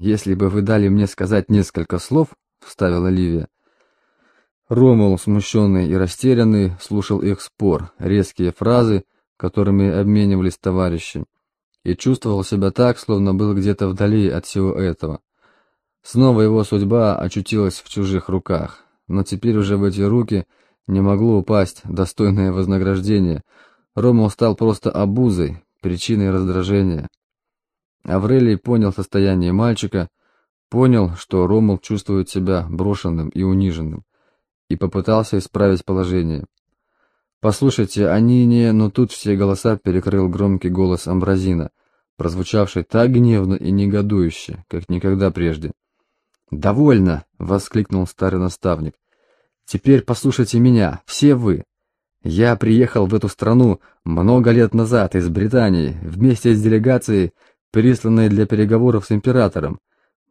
если бы вы дали мне сказать несколько слов, — вставила Ливия. Ромул, смущенный и растерянный, слушал их спор, резкие фразы, которыми обменивались товарищи, и чувствовал себя так, словно был где-то вдали от всего этого. Снова его судьба очутилась в чужих руках, но теперь уже в эти руки не могло упасть достойное вознаграждение. Ромул стал просто обузой, причиной раздражения. Аврелий понял состояние мальчика, понял, что Ромул чувствует себя брошенным и униженным, и попытался исправить положение. «Послушайте, они не...» Но тут все голоса перекрыл громкий голос Амбразина, прозвучавший так гневно и негодующе, как никогда прежде. «Довольно!» — воскликнул старый наставник. «Теперь послушайте меня, все вы. Я приехал в эту страну много лет назад из Британии вместе с делегацией, присланной для переговоров с императором.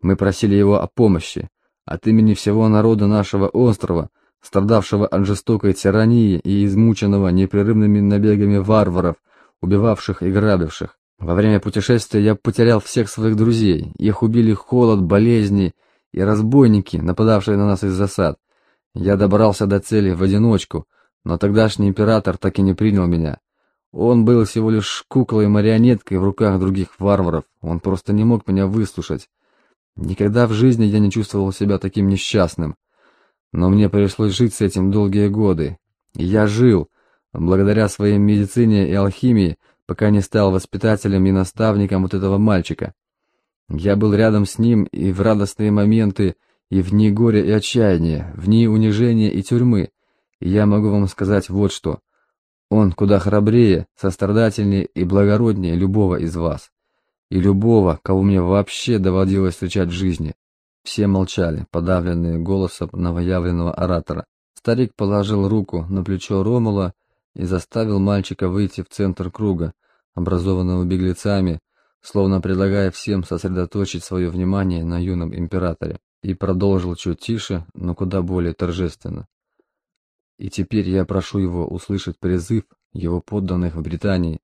Мы просили его о помощи. От имени всего народа нашего острова, страдавшего от жестокой тирании и измученного непрерывными набегами варваров, убивавших и грабивших. Во время путешествия я потерял всех своих друзей. Их убили холод, болезни и разбойники, нападавшие на нас из засад. Я добрался до цели в одиночку, но тогдашний император так и не принял меня. Он был всего лишь куклой-марионеткой в руках других варваров, он просто не мог меня выслушать. Никогда в жизни я не чувствовал себя таким несчастным. Но мне пришлось жить с этим долгие годы. И я жил, благодаря своей медицине и алхимии, пока не стал воспитателем и наставником вот этого мальчика. Я был рядом с ним и в радостные моменты, и в дни горя и отчаяния, в дни унижения и тюрьмы. И я могу вам сказать вот что. Он куда храбрее, сострадательнее и благороднее любого из вас. И любого, кого мне вообще доводилось встречать в жизни. Все молчали, подавленные голосом новоявленного оратора. Старик положил руку на плечо Ромула и заставил мальчика выйти в центр круга, образованного беглецами, словно предлагая всем сосредоточить свое внимание на юном императоре, и продолжил чуть тише, но куда более торжественно. И теперь я прошу его услышать призыв его подданных в Британии,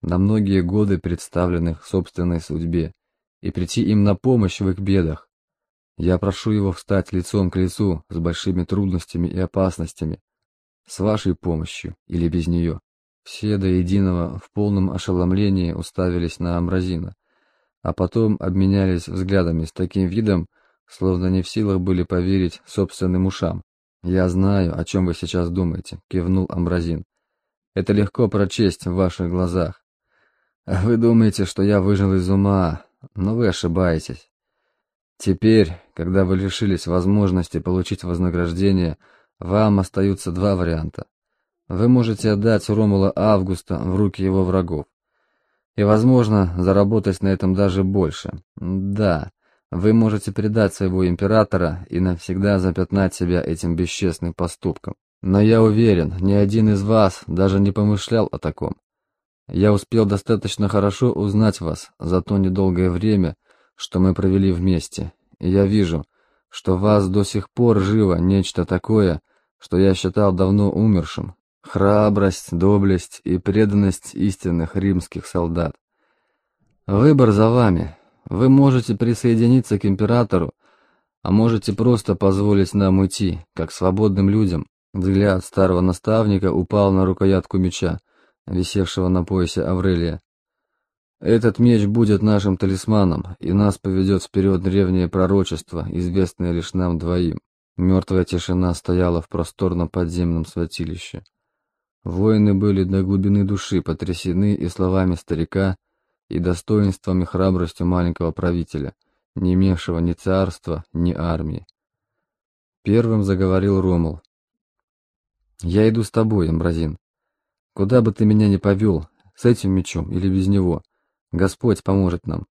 на многие годы представленных собственной судьбе, и прийти им на помощь в их бедах. Я прошу его встать лицом к лицу с большими трудностями и опасностями, с вашей помощью или без нее. Все до единого в полном ошеломлении уставились на Амразина, а потом обменялись взглядами с таким видом, словно не в силах были поверить собственным ушам. «Я знаю, о чем вы сейчас думаете», — кивнул Амбразин. «Это легко прочесть в ваших глазах. Вы думаете, что я выжил из ума, но вы ошибаетесь. Теперь, когда вы лишились возможности получить вознаграждение, вам остаются два варианта. Вы можете отдать Ромула Августа в руки его врагов. И, возможно, заработать на этом даже больше. Да, вы можете предать своего императора и навсегда запятнать себя этим бесчестным поступком. Но я уверен, ни один из вас даже не помышлял о таком. Я успел достаточно хорошо узнать вас за то недолгое время, что мы провели вместе, и я вижу, что вас до сих пор живо нечто такое, что я считал давно умершим, храбрость, доблесть и преданность истинных римских солдат. Выбор за вами. Вы можете присоединиться к императору, а можете просто позволить нам уйти, как свободным людям. Взгляд старого наставника упал на рукоятку меча, висевшего на поясе Аврелия. Этот меч будет нашим талисманом, и нас поведет вперед древнее пророчество, известное лишь нам двоим. Мертвая тишина стояла в просторном подземном святилище. Воины были до глубины души потрясены и словами старика, и достоинством и храбростью маленького правителя, не имевшего ни царства, ни армии. Первым заговорил Ромул. «Я иду с тобой, Амбразин. Куда бы ты меня ни повел, с этим мечом или без него, Господь поможет нам».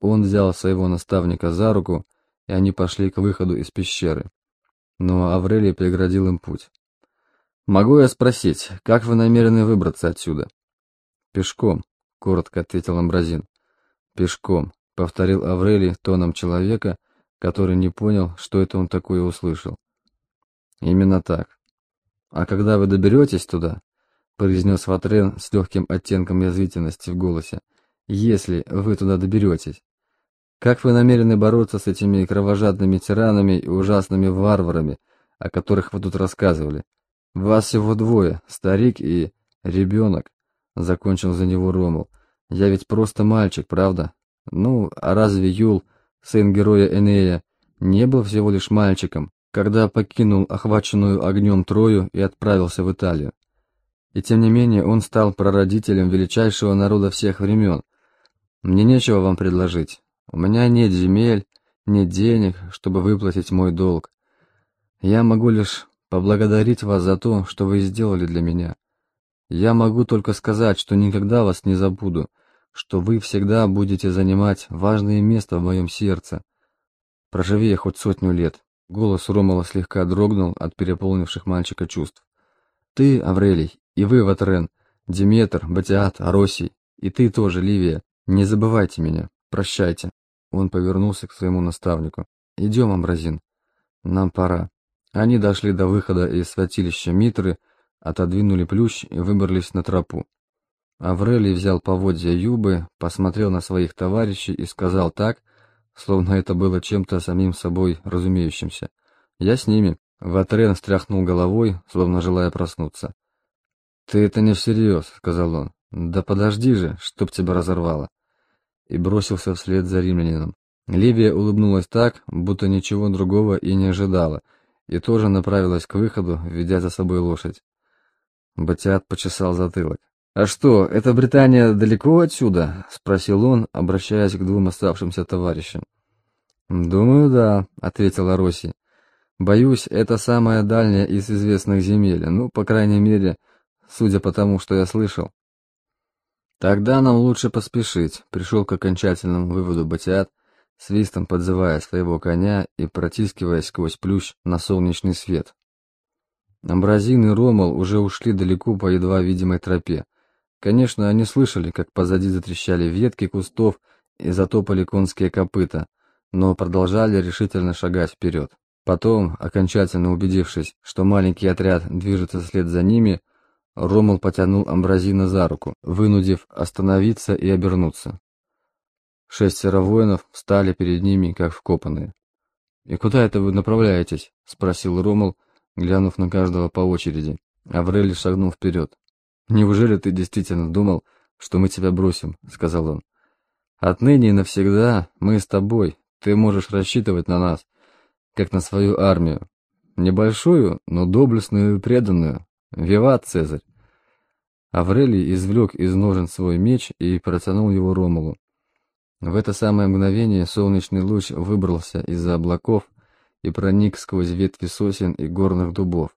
Он взял своего наставника за руку, и они пошли к выходу из пещеры. Но Аврелий преградил им путь. «Могу я спросить, как вы намерены выбраться отсюда?» «Пешком», — коротко ответил Амбразин. «Пешком», — повторил Аврелий тоном человека, который не понял, что это он такое услышал. «Именно так. А когда вы доберетесь туда?» — произнес Ватрен с легким оттенком язвительности в голосе. «Если вы туда доберетесь, Как вы намерены бороться с этими кровожадными тиранами и ужасными варварами, о которых вы тут рассказывали? Вас всего двое, старик и ребенок, закончил за него Ромул. Я ведь просто мальчик, правда? Ну, а разве Юл, сын героя Энея, не был всего лишь мальчиком, когда покинул охваченную огнем Трою и отправился в Италию? И тем не менее он стал прародителем величайшего народа всех времен. Мне нечего вам предложить. У меня нет земель, нет денег, чтобы выплатить мой долг. Я могу лишь поблагодарить вас за то, что вы сделали для меня. Я могу только сказать, что никогда вас не забуду, что вы всегда будете занимать важное место в моем сердце. Проживи я хоть сотню лет. Голос Ромала слегка дрогнул от переполнивших мальчика чувств. Ты, Аврелий, и вы, Ватрен, Диметр, Батиат, Аросий, и ты тоже, Ливия, не забывайте меня. Прощайте. Он повернулся к своему наставнику. «Идем, Амбразин. Нам пора». Они дошли до выхода из святилища Митры, отодвинули плющ и выбрались на тропу. Аврелий взял поводья Юбы, посмотрел на своих товарищей и сказал так, словно это было чем-то самим собой разумеющимся. «Я с ними». Ватрен стряхнул головой, словно желая проснуться. «Ты это не всерьез», — сказал он. «Да подожди же, чтоб тебя разорвало» и бросился вслед за римлянином. Ливия улыбнулась так, будто ничего другого и не ожидала, и тоже направилась к выходу, ведя за собой лошадь. Батиат почесал затылок. «А что, эта Британия далеко отсюда?» — спросил он, обращаясь к двум оставшимся товарищам. «Думаю, да», — ответила Росси. «Боюсь, это самая дальняя из известных земель, ну, по крайней мере, судя по тому, что я слышал». Тогда нам лучше поспешить, пришел к окончательному выводу Батиат, свистом подзывая своего коня и протискиваясь сквозь плющ на солнечный свет. Амбразин и Ромал уже ушли далеко по едва видимой тропе. Конечно, они слышали, как позади затрещали ветки кустов и затопали конские копыта, но продолжали решительно шагать вперед. Потом, окончательно убедившись, что маленький отряд движется вслед за ними, Ромул потянул Амбразина за руку, вынудив остановиться и обернуться. Шестеро воинов встали перед ними, как вкопанные. «И куда это вы направляетесь?» — спросил Ромул, глянув на каждого по очереди. Аврелий шагнул вперед. «Неужели ты действительно думал, что мы тебя бросим?» — сказал он. «Отныне и навсегда мы с тобой. Ты можешь рассчитывать на нас, как на свою армию. Небольшую, но доблестную и преданную, «Виват, Цезарь!» Аврелий извлек из ножен свой меч и протянул его Ромулу. В это самое мгновение солнечный луч выбрался из-за облаков и проник сквозь ветви сосен и горных дубов,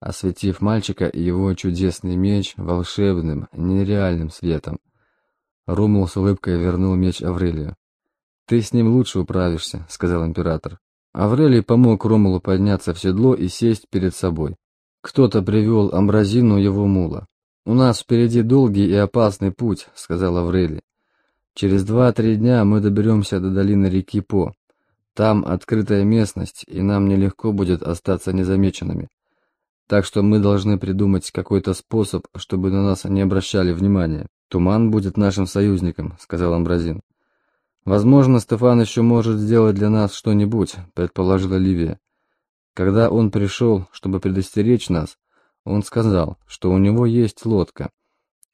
осветив мальчика и его чудесный меч волшебным, нереальным светом. Ромул с улыбкой вернул меч Аврелию. «Ты с ним лучше управишься», — сказал император. Аврелий помог Ромулу подняться в седло и сесть перед собой. Кто-то привел Амбразину его мула. «У нас впереди долгий и опасный путь», — сказал Аврелий. «Через два-три дня мы доберемся до долины реки По. Там открытая местность, и нам нелегко будет остаться незамеченными. Так что мы должны придумать какой-то способ, чтобы на нас не обращали внимания. Туман будет нашим союзником», — сказал Амбразин. «Возможно, Стефан еще может сделать для нас что-нибудь», — предположила Ливия. Когда он пришел, чтобы предостеречь нас, он сказал, что у него есть лодка,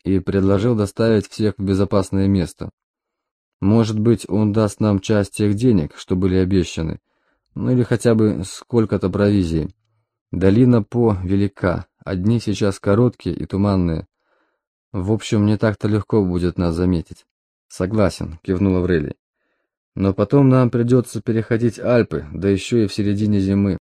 и предложил доставить всех в безопасное место. Может быть, он даст нам часть тех денег, что были обещаны, ну или хотя бы сколько-то провизии. Долина По велика, одни сейчас короткие и туманные. В общем, не так-то легко будет нас заметить. Согласен, кивнул Аврелий. Но потом нам придется переходить Альпы, да еще и в середине зимы.